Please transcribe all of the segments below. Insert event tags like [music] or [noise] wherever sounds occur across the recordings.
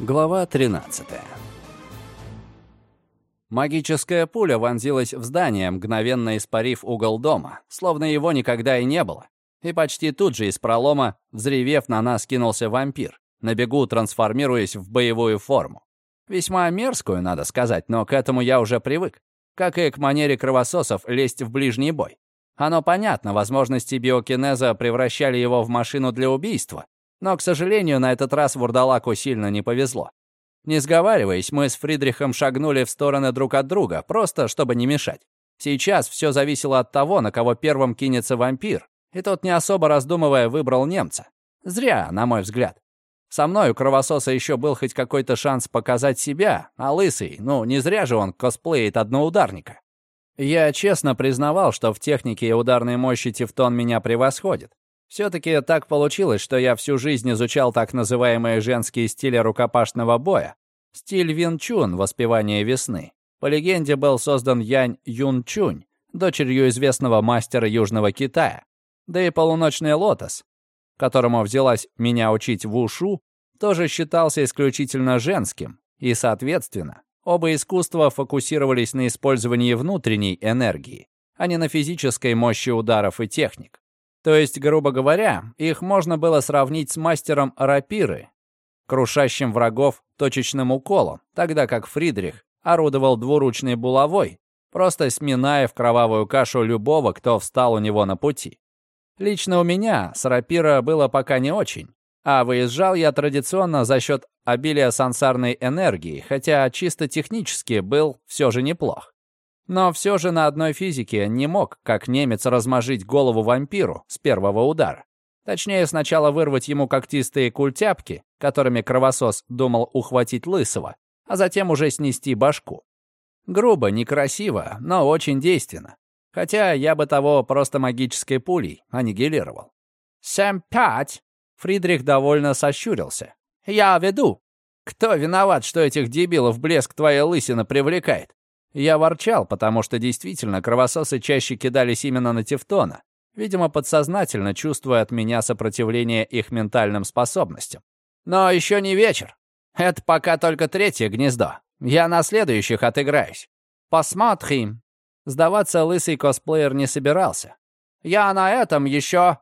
Глава 13 Магическая пуля вонзилась в здание, мгновенно испарив угол дома, словно его никогда и не было. И почти тут же из пролома, взревев на нас, кинулся вампир, на бегу трансформируясь в боевую форму. Весьма мерзкую, надо сказать, но к этому я уже привык. Как и к манере кровососов лезть в ближний бой. Оно понятно, возможности биокинеза превращали его в машину для убийства. Но, к сожалению, на этот раз Вурдалаку сильно не повезло. Не сговариваясь, мы с Фридрихом шагнули в стороны друг от друга, просто чтобы не мешать. Сейчас все зависело от того, на кого первым кинется вампир, и тот, не особо раздумывая, выбрал немца. Зря, на мой взгляд. Со мной у кровососа еще был хоть какой-то шанс показать себя, а лысый, ну, не зря же он косплеит одноударника. Я честно признавал, что в технике и ударной мощи Тевтон меня превосходит. Все-таки так получилось, что я всю жизнь изучал так называемые женские стили рукопашного боя. Стиль Вин-Чун, воспевание весны. По легенде был создан Янь Юн-Чунь, дочерью известного мастера Южного Китая. Да и полуночный лотос, которому взялась меня учить вушу, тоже считался исключительно женским, и, соответственно, оба искусства фокусировались на использовании внутренней энергии, а не на физической мощи ударов и техник. То есть, грубо говоря, их можно было сравнить с мастером рапиры, крушащим врагов точечным уколом, тогда как Фридрих орудовал двуручной булавой, просто сминая в кровавую кашу любого, кто встал у него на пути. Лично у меня с рапира было пока не очень, а выезжал я традиционно за счет обилия сансарной энергии, хотя чисто технически был все же неплох. Но все же на одной физике не мог, как немец, размажить голову вампиру с первого удара. Точнее, сначала вырвать ему когтистые культяпки, которыми кровосос думал ухватить лысого, а затем уже снести башку. Грубо, некрасиво, но очень действенно. Хотя я бы того просто магической пулей аннигилировал. «Семь пять!» Фридрих довольно сощурился. «Я веду. Кто виноват, что этих дебилов блеск твоей лысины привлекает? Я ворчал, потому что действительно кровососы чаще кидались именно на Тевтона, видимо, подсознательно чувствуя от меня сопротивление их ментальным способностям. Но еще не вечер. Это пока только третье гнездо. Я на следующих отыграюсь. Посмотрим. Сдаваться лысый косплеер не собирался. Я на этом еще...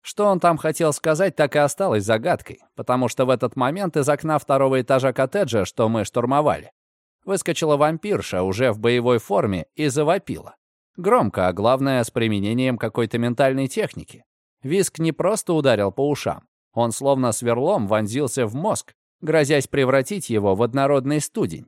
Что он там хотел сказать, так и осталось загадкой, потому что в этот момент из окна второго этажа коттеджа, что мы штурмовали, Выскочила вампирша уже в боевой форме и завопила. Громко, а главное, с применением какой-то ментальной техники. Виск не просто ударил по ушам. Он словно сверлом вонзился в мозг, грозясь превратить его в однородный студень.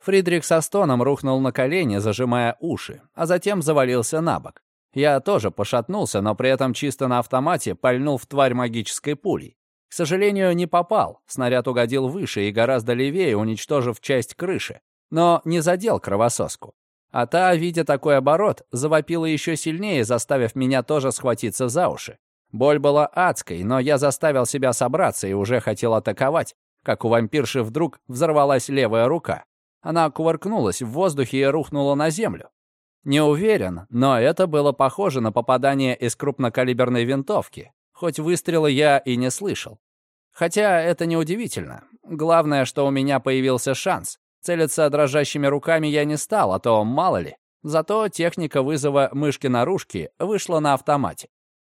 Фридрих со стоном рухнул на колени, зажимая уши, а затем завалился на бок. Я тоже пошатнулся, но при этом чисто на автомате пальнул в тварь магической пулей. К сожалению, не попал. Снаряд угодил выше и гораздо левее, уничтожив часть крыши. Но не задел кровососку. А та, видя такой оборот, завопила еще сильнее, заставив меня тоже схватиться за уши. Боль была адской, но я заставил себя собраться и уже хотел атаковать, как у вампирши вдруг взорвалась левая рука. Она кувыркнулась в воздухе и рухнула на землю. Не уверен, но это было похоже на попадание из крупнокалиберной винтовки, хоть выстрела я и не слышал. Хотя это неудивительно. Главное, что у меня появился шанс. Целиться дрожащими руками я не стал, а то мало ли. Зато техника вызова мышки-наружки вышла на автомате.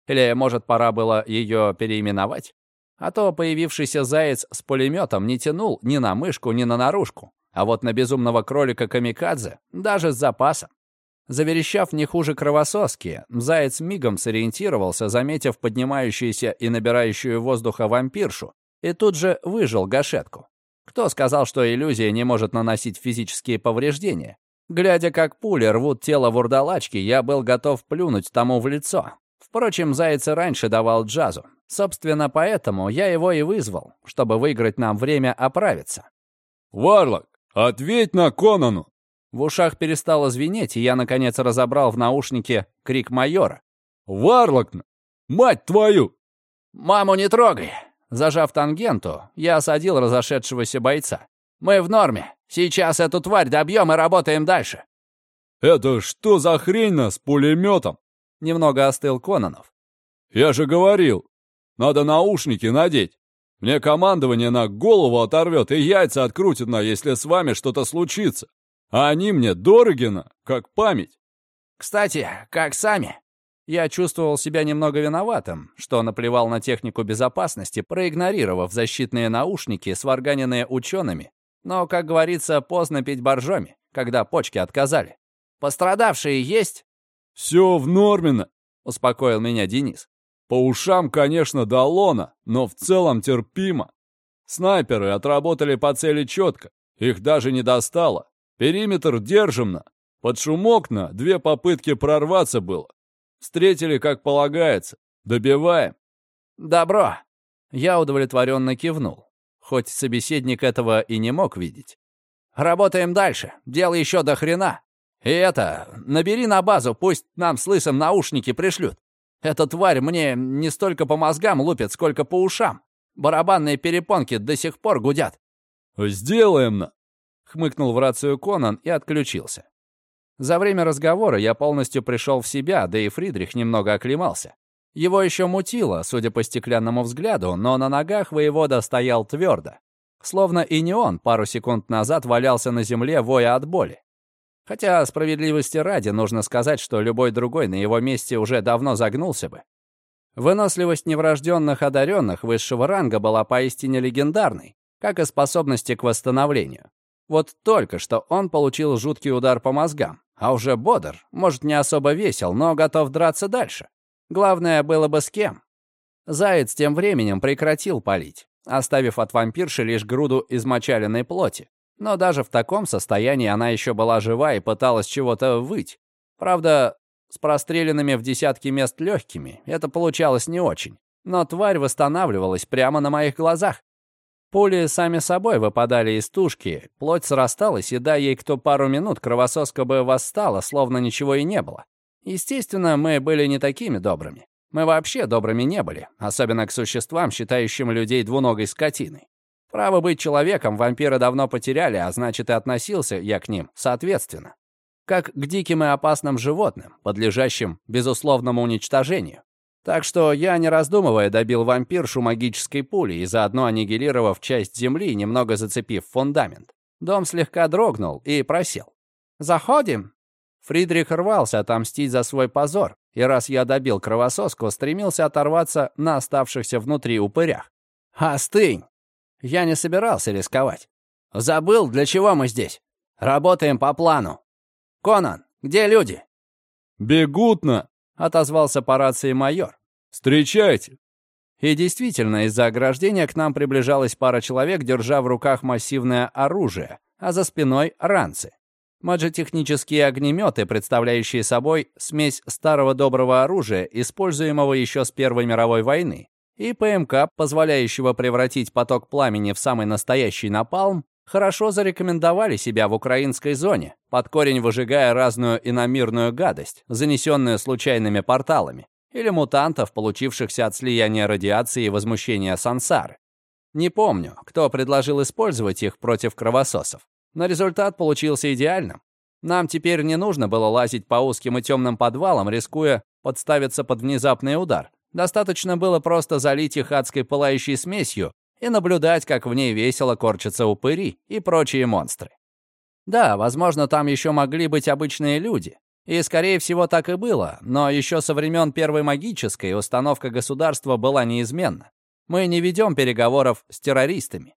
Или, может, пора было ее переименовать? А то появившийся заяц с пулеметом не тянул ни на мышку, ни на наружку. А вот на безумного кролика Камикадзе даже с запасом. Заверещав не хуже кровососки, заяц мигом сориентировался, заметив поднимающуюся и набирающую воздуха вампиршу, и тут же выжил гашетку. Кто сказал, что иллюзия не может наносить физические повреждения? Глядя, как пули рвут тело вурдалачки, я был готов плюнуть тому в лицо. Впрочем, заяц раньше давал джазу. Собственно, поэтому я его и вызвал, чтобы выиграть нам время оправиться. «Варлок, ответь на Конану!» В ушах перестало звенеть, и я, наконец, разобрал в наушнике крик майора. «Варлокна! Мать твою!» «Маму не трогай!» Зажав тангенту, я осадил разошедшегося бойца. «Мы в норме. Сейчас эту тварь добьем и работаем дальше». «Это что за хрень с пулеметом?» Немного остыл Кононов. «Я же говорил, надо наушники надеть». Мне командование на голову оторвет и яйца открутит на, если с вами что-то случится. А они мне дорогина, как память. Кстати, как сами? Я чувствовал себя немного виноватым, что наплевал на технику безопасности, проигнорировав защитные наушники, сварганенные учеными. Но, как говорится, поздно пить боржоми, когда почки отказали. Пострадавшие есть? «Все в нормено», — успокоил меня Денис. «По ушам, конечно, до лона, но в целом терпимо. Снайперы отработали по цели четко, их даже не достало. Периметр держим на. Под шумок на две попытки прорваться было. Встретили, как полагается. Добиваем. Добро. Я удовлетворенно кивнул, хоть собеседник этого и не мог видеть. Работаем дальше. Дело еще до хрена. И это, набери на базу, пусть нам с лысым наушники пришлют. Эта тварь мне не столько по мозгам лупит, сколько по ушам. Барабанные перепонки до сих пор гудят. «Сделаем на!» — хмыкнул в рацию Конан и отключился. За время разговора я полностью пришел в себя, да и Фридрих немного оклемался. Его еще мутило, судя по стеклянному взгляду, но на ногах воевода стоял твердо. Словно и не он пару секунд назад валялся на земле, воя от боли. Хотя, справедливости ради, нужно сказать, что любой другой на его месте уже давно загнулся бы. Выносливость неврожденных одаренных высшего ранга была поистине легендарной, как и способности к восстановлению. Вот только что он получил жуткий удар по мозгам, а уже бодр, может, не особо весел, но готов драться дальше. Главное, было бы с кем. Заяц тем временем прекратил палить, оставив от вампирши лишь груду измочаленной плоти. Но даже в таком состоянии она еще была жива и пыталась чего-то выть. Правда, с простреленными в десятки мест легкими это получалось не очень. Но тварь восстанавливалась прямо на моих глазах. Пули сами собой выпадали из тушки, плоть срасталась, и дай ей кто пару минут, кровососка бы восстала, словно ничего и не было. Естественно, мы были не такими добрыми. Мы вообще добрыми не были, особенно к существам, считающим людей двуногой скотиной. Право быть человеком вампиры давно потеряли, а значит и относился я к ним соответственно. Как к диким и опасным животным, подлежащим безусловному уничтожению. Так что я, не раздумывая, добил вампиршу магической пулей и заодно аннигилировав часть земли, немного зацепив фундамент. Дом слегка дрогнул и просел. «Заходим!» Фридрих рвался отомстить за свой позор, и раз я добил кровососку, стремился оторваться на оставшихся внутри упырях. «Остынь!» Я не собирался рисковать. «Забыл, для чего мы здесь? Работаем по плану. Конан, где люди?» «Бегут на!» — отозвался по рации майор. «Встречайте!» И действительно, из-за ограждения к нам приближалась пара человек, держа в руках массивное оружие, а за спиной — ранцы. Маджетехнические огнеметы, представляющие собой смесь старого доброго оружия, используемого еще с Первой мировой войны, и ПМК, позволяющего превратить поток пламени в самый настоящий напалм, хорошо зарекомендовали себя в украинской зоне, под корень выжигая разную иномирную гадость, занесенную случайными порталами или мутантов, получившихся от слияния радиации и возмущения сансары. Не помню, кто предложил использовать их против кровососов, но результат получился идеальным. Нам теперь не нужно было лазить по узким и темным подвалам, рискуя подставиться под внезапный удар. Достаточно было просто залить их адской пылающей смесью и наблюдать, как в ней весело корчатся упыри и прочие монстры. Да, возможно, там еще могли быть обычные люди, и, скорее всего, так и было, но еще со времен Первой магической установка государства была неизменна. Мы не ведем переговоров с террористами.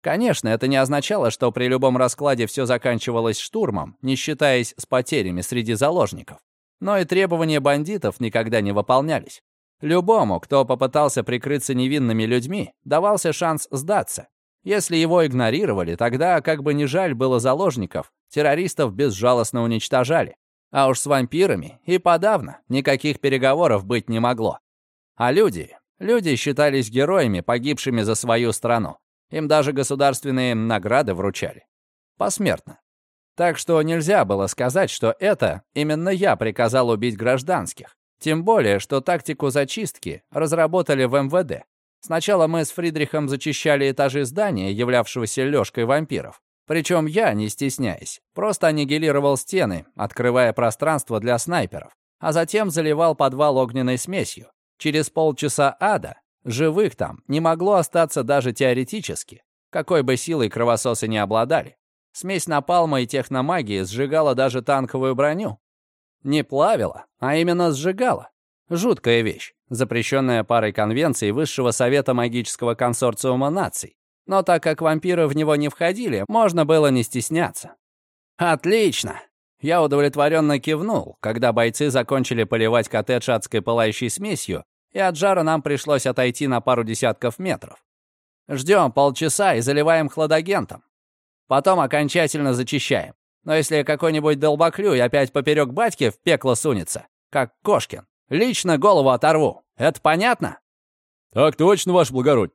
Конечно, это не означало, что при любом раскладе все заканчивалось штурмом, не считаясь с потерями среди заложников. Но и требования бандитов никогда не выполнялись. Любому, кто попытался прикрыться невинными людьми, давался шанс сдаться. Если его игнорировали, тогда, как бы ни жаль было заложников, террористов безжалостно уничтожали. А уж с вампирами и подавно никаких переговоров быть не могло. А люди, люди считались героями, погибшими за свою страну. Им даже государственные награды вручали. Посмертно. Так что нельзя было сказать, что это именно я приказал убить гражданских. Тем более, что тактику зачистки разработали в МВД. Сначала мы с Фридрихом зачищали этажи здания, являвшегося лёжкой вампиров. Причем я, не стесняясь, просто аннигилировал стены, открывая пространство для снайперов, а затем заливал подвал огненной смесью. Через полчаса ада Живых там не могло остаться даже теоретически, какой бы силой кровососы не обладали. Смесь напалма и техномагии сжигала даже танковую броню. Не плавила, а именно сжигала. Жуткая вещь, запрещенная парой конвенций Высшего Совета Магического Консорциума Наций. Но так как вампиры в него не входили, можно было не стесняться. «Отлично!» Я удовлетворенно кивнул, когда бойцы закончили поливать коттедж адской пылающей смесью, и от жара нам пришлось отойти на пару десятков метров. Ждем полчаса и заливаем хладагентом. Потом окончательно зачищаем. Но если какой-нибудь долбоклюй опять поперек батьки в пекло сунется, как Кошкин, лично голову оторву. Это понятно? Так точно, ваш благородь.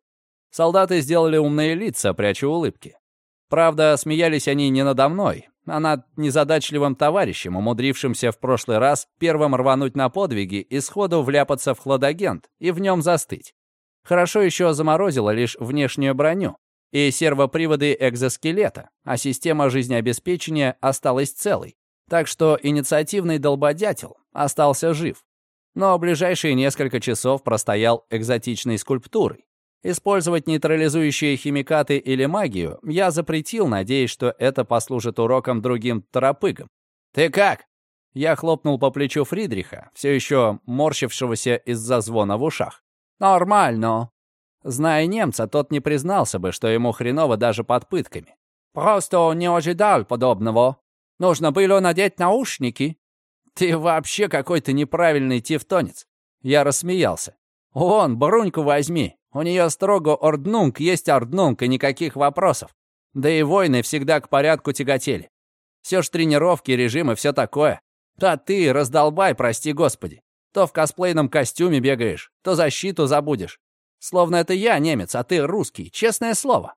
Солдаты сделали умные лица, пряча улыбки. Правда, смеялись они не надо мной, а над незадачливым товарищем, умудрившимся в прошлый раз первым рвануть на подвиги и сходу вляпаться в хладагент и в нем застыть. Хорошо еще заморозило лишь внешнюю броню и сервоприводы экзоскелета, а система жизнеобеспечения осталась целой. Так что инициативный долбодятел остался жив. Но ближайшие несколько часов простоял экзотичной скульптурой. Использовать нейтрализующие химикаты или магию я запретил, надеясь, что это послужит уроком другим торопыгам. «Ты как?» Я хлопнул по плечу Фридриха, все еще морщившегося из-за звона в ушах. «Нормально». Зная немца, тот не признался бы, что ему хреново даже под пытками. «Просто не ожидал подобного. Нужно было надеть наушники». «Ты вообще какой-то неправильный тевтонец». Я рассмеялся. «Вон, Бруньку возьми. У нее строго орднунг есть орднунг и никаких вопросов. Да и войны всегда к порядку тяготели. Все ж тренировки, режим и все такое. Да ты, раздолбай, прости господи. То в косплейном костюме бегаешь, то защиту забудешь. Словно это я немец, а ты русский, честное слово.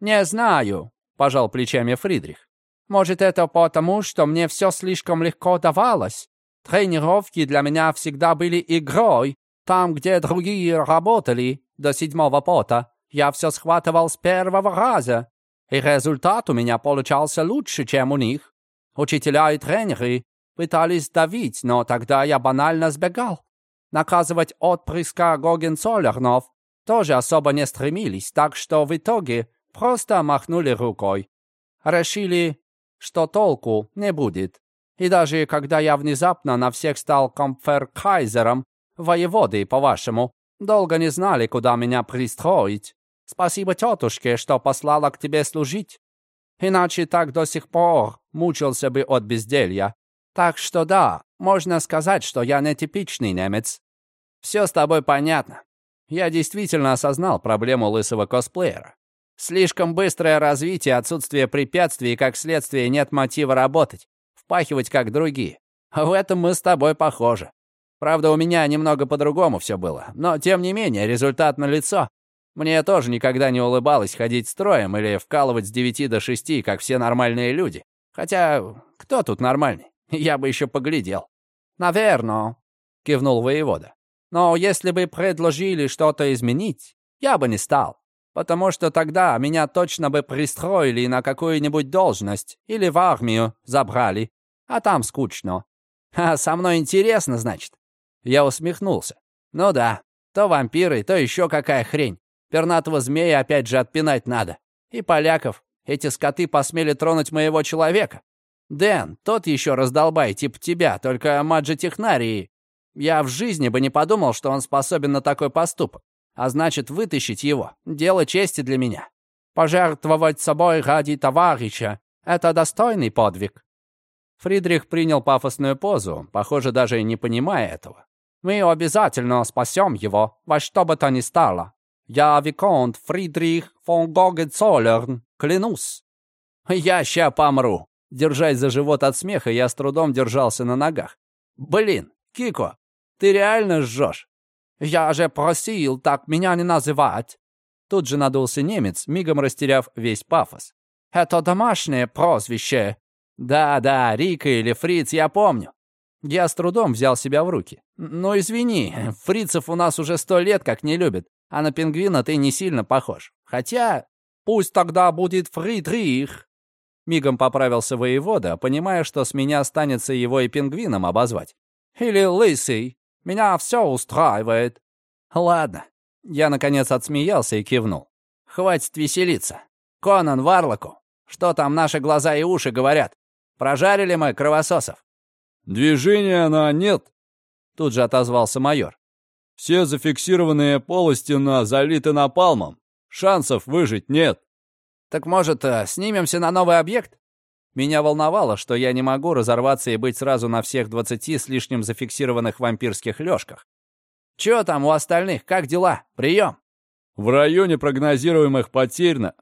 «Не знаю», — пожал плечами Фридрих. «Может, это потому, что мне все слишком легко давалось? Тренировки для меня всегда были игрой, там, где другие работали, до седьмого пота, я все схватывал с первого раза. И результат у меня получался лучше, чем у них. Учителя и тренеры пытались давить, но тогда я банально сбегал. Наказывать отпрыска Гогенцоллернов тоже особо не стремились, так что в итоге просто махнули рукой. Решили, что толку не будет. И даже когда я внезапно на всех стал комферкайзером, воеводой, по-вашему, Долго не знали, куда меня пристроить. Спасибо тетушке, что послала к тебе служить. Иначе так до сих пор мучился бы от безделья. Так что да, можно сказать, что я нетипичный немец. Все с тобой понятно. Я действительно осознал проблему лысого косплеера. Слишком быстрое развитие, отсутствие препятствий как следствие, нет мотива работать, впахивать как другие. В этом мы с тобой похожи. Правда, у меня немного по-другому все было, но, тем не менее, результат налицо. Мне тоже никогда не улыбалось ходить строем или вкалывать с 9 до 6, как все нормальные люди. Хотя, кто тут нормальный? [laughs] Я бы еще поглядел. «Наверно», — кивнул воевода. «Но если бы предложили что-то изменить, я бы не стал, потому что тогда меня точно бы пристроили на какую-нибудь должность или в армию забрали, а там скучно. А со мной интересно, значит. Я усмехнулся. «Ну да, то вампиры, то еще какая хрень. Пернатого змея опять же отпинать надо. И поляков. Эти скоты посмели тронуть моего человека. Дэн, тот еще раздолбай, типа тебя, только маджи-технарии. Я в жизни бы не подумал, что он способен на такой поступок. А значит, вытащить его — дело чести для меня. Пожертвовать собой ради товарища — это достойный подвиг». Фридрих принял пафосную позу, похоже, даже не понимая этого. Мы обязательно спасем его, во что бы то ни стало. Я Виконт Фридрих фон Гогенцоллерн, клянусь. Я ща помру. Держась за живот от смеха, я с трудом держался на ногах. Блин, Кико, ты реально жжешь? Я же просил так меня не называть. Тут же надулся немец, мигом растеряв весь пафос. Это домашнее прозвище. Да-да, Рика или Фриц, я помню. Я с трудом взял себя в руки. «Ну, извини, [laughs] фрицев у нас уже сто лет как не любят, а на пингвина ты не сильно похож. Хотя, пусть тогда будет Фридрих!» Мигом поправился воевода, понимая, что с меня останется его и пингвином обозвать. «Или лысый. Меня все устраивает». «Ладно, Я, наконец, отсмеялся и кивнул. «Хватит веселиться. Конан, Варлоку, что там наши глаза и уши говорят? Прожарили мы кровососов?» «Движения на нет», — тут же отозвался майор. «Все зафиксированные полости на залиты напалмом. Шансов выжить нет». «Так, может, э, снимемся на новый объект?» Меня волновало, что я не могу разорваться и быть сразу на всех двадцати с лишним зафиксированных вампирских лёжках. «Чё там у остальных? Как дела? Прием!» «В районе прогнозируемых потерь на...»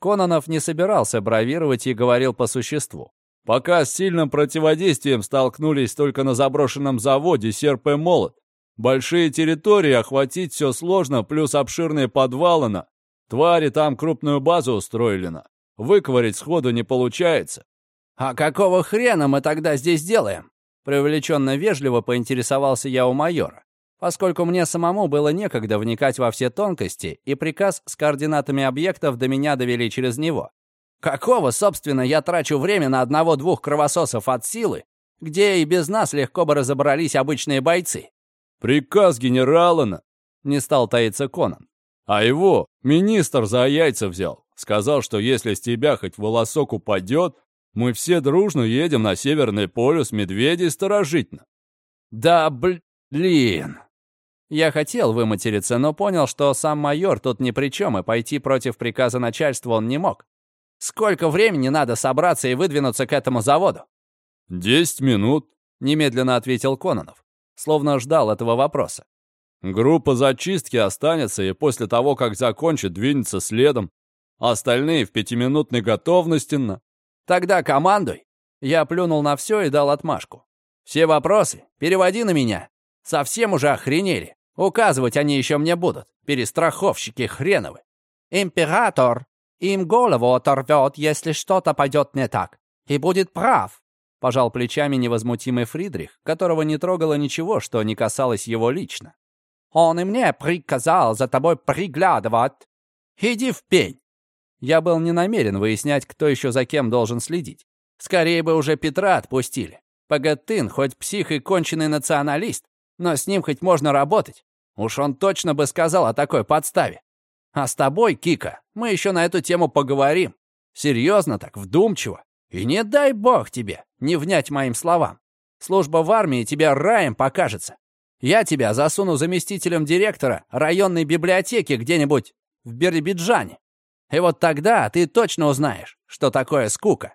Кононов не собирался бравировать и говорил по существу. Пока с сильным противодействием столкнулись только на заброшенном заводе серп и молот. Большие территории охватить все сложно, плюс обширные подвалы на. Твари там крупную базу устроили на. Выковырить сходу не получается. «А какого хрена мы тогда здесь делаем?» Привлеченно вежливо поинтересовался я у майора, поскольку мне самому было некогда вникать во все тонкости, и приказ с координатами объектов до меня довели через него. Какого, собственно, я трачу время на одного-двух кровососов от силы, где и без нас легко бы разобрались обычные бойцы? Приказ генерала на... Не стал таиться Конан. А его министр за яйца взял. Сказал, что если с тебя хоть волосок упадет, мы все дружно едем на Северный полюс медведей сторожить. Да блин. Я хотел выматериться, но понял, что сам майор тут ни при чем, и пойти против приказа начальства он не мог. Сколько времени надо собраться и выдвинуться к этому заводу?» «Десять минут», — немедленно ответил Кононов, словно ждал этого вопроса. «Группа зачистки останется и после того, как закончит, двинется следом. Остальные в пятиминутной готовности на...» «Тогда командуй!» Я плюнул на все и дал отмашку. «Все вопросы переводи на меня. Совсем уже охренели. Указывать они еще мне будут. Перестраховщики хреновы. Император им голову оторвет, если что-то пойдет не так. И будет прав. Пожал плечами невозмутимый Фридрих, которого не трогало ничего, что не касалось его лично. Он и мне приказал за тобой приглядывать. Иди в пень. Я был не намерен выяснять, кто еще за кем должен следить. Скорее бы уже Петра отпустили. Пагатын хоть псих и конченый националист, но с ним хоть можно работать. Уж он точно бы сказал о такой подставе. А с тобой, Кика, мы еще на эту тему поговорим. Серьезно так, вдумчиво. И не дай бог тебе не внять моим словам. Служба в армии тебе раем покажется. Я тебя засуну заместителем директора районной библиотеки где-нибудь в Биробиджане. И вот тогда ты точно узнаешь, что такое скука.